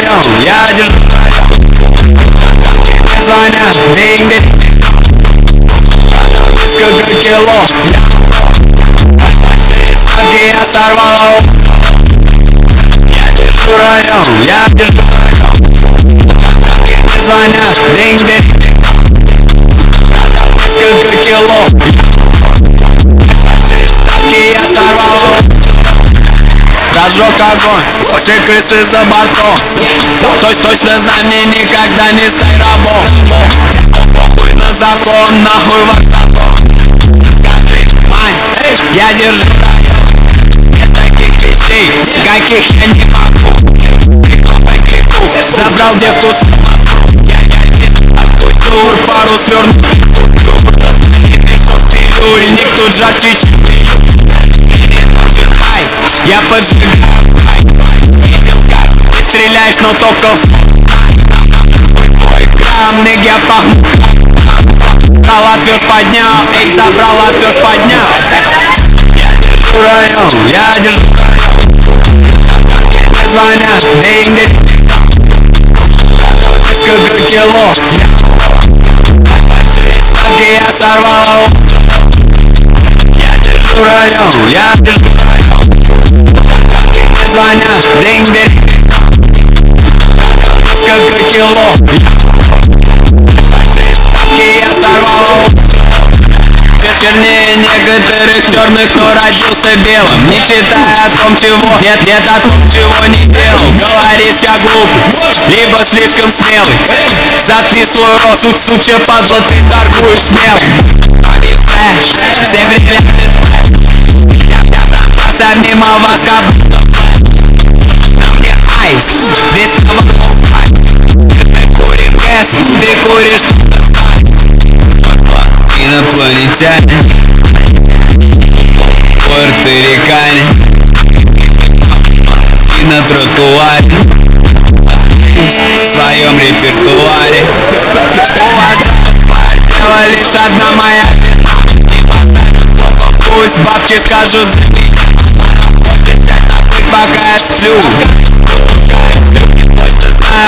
район, я держу Звонят деньги Несколько кило Ставки я сорвал Я держу район, я держу Звонят деньги Несколько кило Ставки Зажег огонь, все крысы за бортом Точно, точно за мне никогда не стай рабом Похуй на закон, нахуй в Скажи, мань, я держу Без таких вещей, никаких я не могу Создал девку Тур пару свернул Ульник тут жарче стреляешь, но только в Камни я пахну Брал отвёж поднял Эй, забрал отвёж поднял. Держу район, я держу. Звонят деньги Несколько кило Ставки я сорвал. Держу район, я держу Звонят деньги Несколько кило? Ставки я сорвал. Чернее некоторых черных, кто родился белым. Не читая о том, чего нет, нет о том, чего не делал. Говоришь, я глупый, либо слишком смелый. Заткни свой рот, суч, сучья падла, ты торгуешь смелым. Э, все бриллианты Проходя мимо вас, как Айс, весь кабаков Эс, ты куришь Инопланетяне Пуэрторикане И на тротуаре В своем репертуаре Дело лишь одна моя Пусть бабки скажут Пока я сплю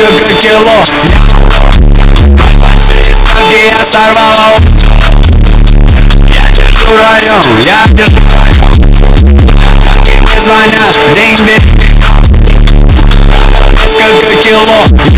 Несколько кило Ставки я сорвал Держу район, я держу Звонят деньги Несколько кило